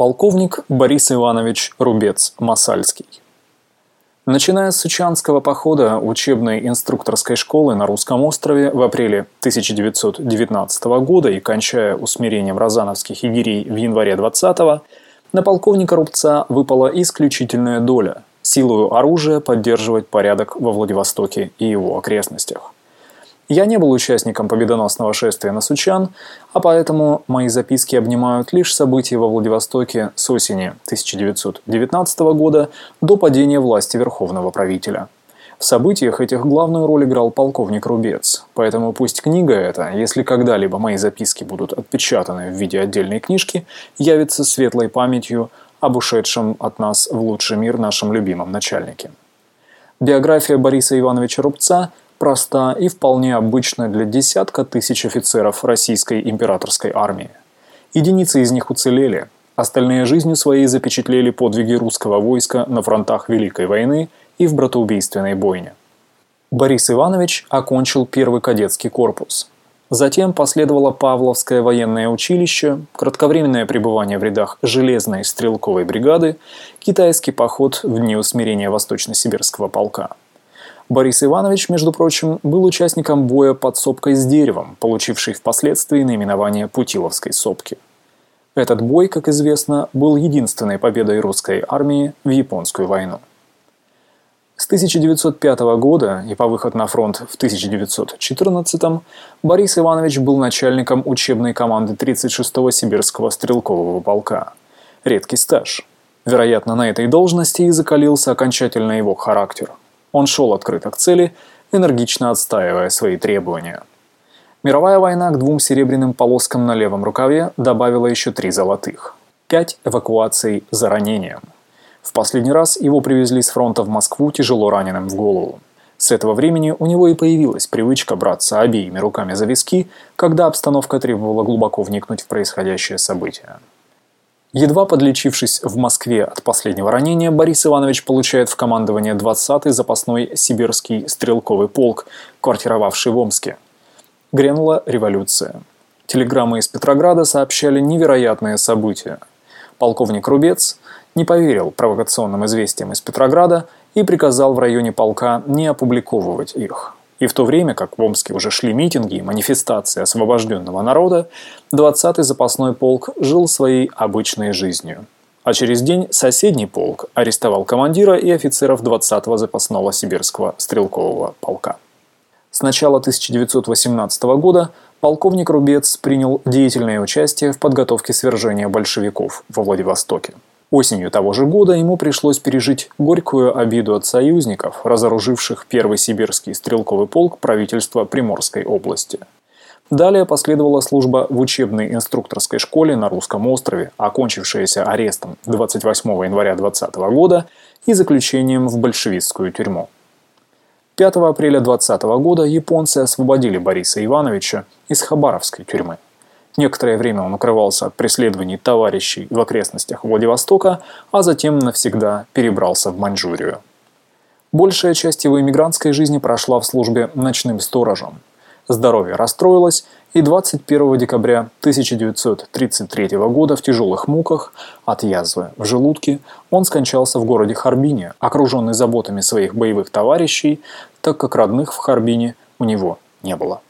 Полковник Борис Иванович Рубец-Масальский. Начиная с Сучанского похода учебной инструкторской школы на Русском острове в апреле 1919 года и кончая усмирением розановских егерей в январе 20 на полковника Рубца выпала исключительная доля – силою оружия поддерживать порядок во Владивостоке и его окрестностях. Я не был участником победоносного шествия на Сучан, а поэтому мои записки обнимают лишь события во Владивостоке с осени 1919 года до падения власти верховного правителя. В событиях этих главную роль играл полковник Рубец, поэтому пусть книга эта, если когда-либо мои записки будут отпечатаны в виде отдельной книжки, явится светлой памятью об ушедшем от нас в лучший мир нашем любимом начальнике. Биография Бориса Ивановича Рубца проста и вполне обычна для десятка тысяч офицеров российской императорской армии. Единицы из них уцелели, остальные жизнью своей запечатлели подвиги русского войска на фронтах Великой войны и в братоубийственной бойне. Борис Иванович окончил первый кадетский корпус. Затем последовало Павловское военное училище, кратковременное пребывание в рядах железной стрелковой бригады, китайский поход в дни усмирения Восточно-Сибирского полка – Борис Иванович, между прочим, был участником боя под сопкой с деревом, получивший впоследствии наименование Путиловской сопки. Этот бой, как известно, был единственной победой русской армии в Японскую войну. С 1905 года и по выход на фронт в 1914 Борис Иванович был начальником учебной команды 36-го сибирского стрелкового полка. Редкий стаж. Вероятно, на этой должности и закалился окончательно его характер. Он шел открыто к цели, энергично отстаивая свои требования. Мировая война к двум серебряным полоскам на левом рукаве добавила еще три золотых. Пять эвакуаций за ранением. В последний раз его привезли с фронта в Москву тяжело раненым в голову. С этого времени у него и появилась привычка браться обеими руками за виски, когда обстановка требовала глубоко вникнуть в происходящее событие. Едва подлечившись в Москве от последнего ранения, Борис Иванович получает в командование 20-й запасной сибирский стрелковый полк, квартировавший в Омске. Грянула революция. Телеграммы из Петрограда сообщали невероятные события. Полковник Рубец не поверил провокационным известиям из Петрограда и приказал в районе полка не опубликовывать их. И в то время, как в Омске уже шли митинги и манифестации освобожденного народа, 20-й запасной полк жил своей обычной жизнью. А через день соседний полк арестовал командира и офицеров 20-го запасного сибирского стрелкового полка. С начала 1918 года полковник Рубец принял деятельное участие в подготовке свержения большевиков во Владивостоке. Осенью того же года ему пришлось пережить горькую обиду от союзников, разоруживших первый сибирский стрелковый полк правительства Приморской области. Далее последовала служба в учебной инструкторской школе на Русском острове, окончившаяся арестом 28 января 2020 года и заключением в большевистскую тюрьму. 5 апреля 2020 года японцы освободили Бориса Ивановича из Хабаровской тюрьмы. Некоторое время он укрывался от преследований товарищей в окрестностях Владивостока, а затем навсегда перебрался в Маньчжурию. Большая часть его иммигрантской жизни прошла в службе ночным сторожем. Здоровье расстроилось, и 21 декабря 1933 года в тяжелых муках от язвы в желудке он скончался в городе Харбине, окруженный заботами своих боевых товарищей, так как родных в Харбине у него не было.